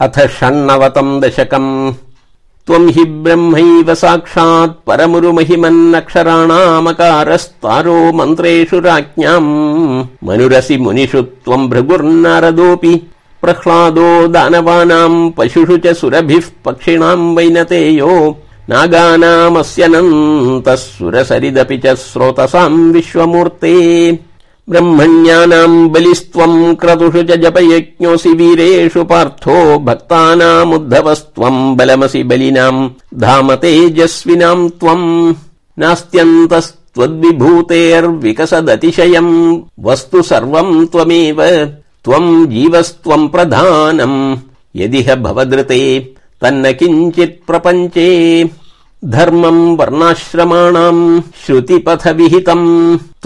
अथ षण्णवतम् दशकम्। त्वम् हि ब्रह्मैव साक्षात् परमुरुमहिमन्नक्षराणामकारस्तारो मन्त्रेषु राज्ञाम्। मनुरसि मुनिषु त्वम् भृगुर्नारदोऽपि। प्रह्लादो दानवानाम् पशुषु च सुरभिः पक्षिणाम् वैनतेयो। नागानामस्यनन्तः सुरसरिदपि च स्रोतसाम् विश्वमूर्ते ब्रह्मण्यानाम् बलिस्त्वम् क्रतुषु च जपयज्ञोऽसि वीरेषु पार्थो भक्तानामुद्धवस्त्वम् बलमसि बलिनाम् धाम तेजस्विनाम् त्वम् नास्त्यन्तस्त्वद्विभूतेर्विकसदतिशयम् वस्तु सर्वम् त्वमेव त्वम् जीवस्त्वम् प्रधानम् यदिह भवदृते तन्न किञ्चित् प्रपञ्चे धर्मम् वर्णाश्रमाणाम् श्रुतिपथ विहितम्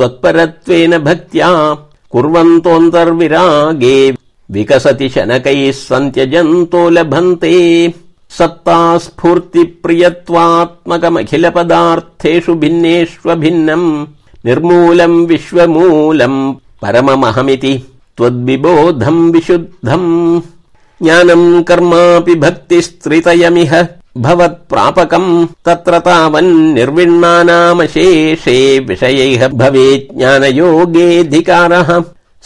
त्वत्परत्वेन भक्त्या कुर्वन्तोऽन्तर्विरागे विकसति शनकैः सन्त्यजन्तो लभन्ते। सत्ता स्फूर्ति प्रियत्वात्मकमखिल निर्मूलम् विश्वमूलम् परममहमिति। त्वद्विबोधम् विशुद्धम्। ज्ञानम् कर्मापि भक्तिस्त्रितयमिह भवत्प्रापकम् तत्र तावन्निर्विण्णानामशेषे विषयैः भवेत् ज्ञानयोगेऽधिकारः।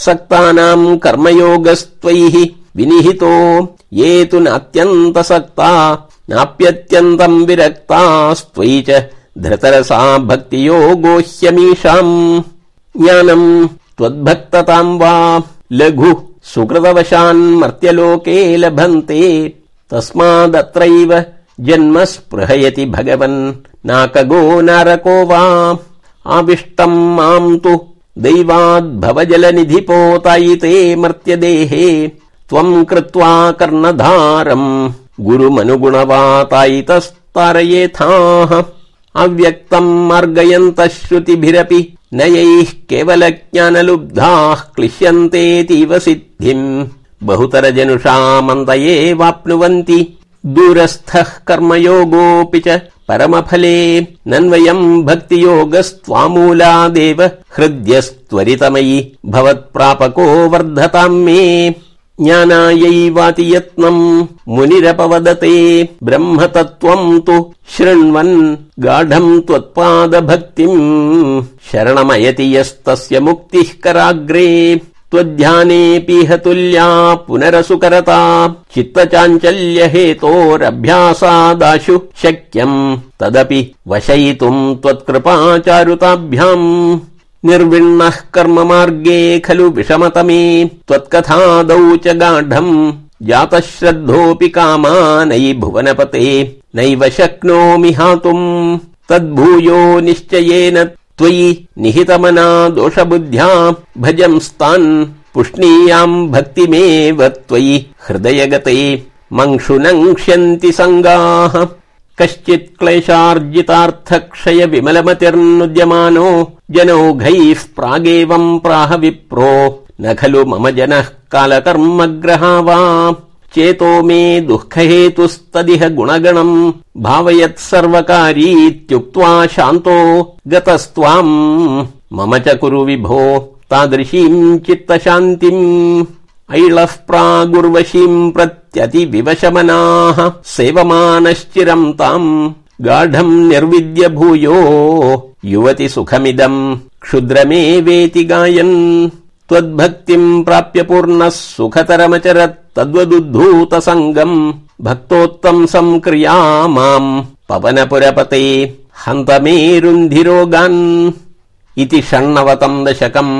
सक्तानाम् कर्मयोगस्त्वैः विनिहितो ये तु नात्यन्तसक्ता नाप्यत्यन्तम् विरक्तास्त्वयि च धृतरसा भक्तियोगो ह्यमीषाम् ज्ञानम् त्वद्भक्तताम् वा लघु सुकृतवशान्मर्त्यलोके लभन्ते तस्मादत्रैव जन्म स्पृहयति भगवन् नाकगो नारको वा आविष्टम् माम् तु दैवाद्भवजलनिधिपोतायिते मर्त्यदेहे। त्वम् कृत्वा कर्णधारम् गुरुमनुगुणवातायितस्तारयेथाः। अव्यक्तम् मार्गयन्तः श्रुतिभिरपि नयैः केवलज्ञानलुब्धाः क्लिश्यन्तेतीव सिद्धिम्। बहुतर वाप्नुवन्ति दूरस्थः कर्मयोगोऽपि च परमफले। नन्वयम् भक्तियोगस्त्वामूलादेव हृद्यस्त्वरितमयि भवत्प्रापको वर्धताम् मे। ज्ञानायैवाति यत्नम् मुनिरपवदते। ब्रह्म तत्त्वम् तु शृण्वन् गाढम् त्वत्पादभक्तिम्। शरणमयति यस्तस्य मुक्तिः कराग्रे त्वध्यानेऽपिह तुल्या पुनरसुकरता चित्तचाञ्चल्य हेतोरभ्यासादाशु शक्यम् तदपि वशयितुम् त्वत्कृपाचारुताभ्याम् निर्विण्णः कर्म मार्गे खलु विषमतमे त्वत्कथादौ च गाढम् जातः श्रद्धोऽपि कामानयि भुवनपते नैव शक्नोमि हातुम् तद्भूयो निश्चयेन त्वयि निहितमना दोषबुद्ध्या भजंस्तान् पुष्णीयाम् भक्तिमेव त्वयि हृदयगते मङ्क्षुनङ्क्ष्यन्ति सङ्गाः। कश्चित् क्लेशार्जितार्थक्षय विमलमतिर्नुद्यमानो जनौघैः प्रागेवम् प्राह विप्रो। न खलु मम जनः कालकर्मग्रहा वा चेतो मे दुःखहेतुस्तदिह गुणगणम् भावयत् सर्वकारीत्युक्त्वा शान्तो गतस्त्वाम्। मम च कुरु विभो तादृशीम् चित्तशान्तिम्। ऐलः प्रागुर्वशीम् प्रत्यतिविवशमनाः सेवमानश्चिरम् ताम्। गाढम् निर्विद्य भूयो युवति सुखमिदम्। क्षुद्रमेवेति गायन् त्वद्भक्तिम् प्राप्य पूर्णः सुखतरमचरत् तद्वदुद्धूत सङ्गम् भक्तोत्तम् क्रिया माम् पवनपुरपते हन्त मेरुन्धिरोगान् इति षण्णवतम् दशकम्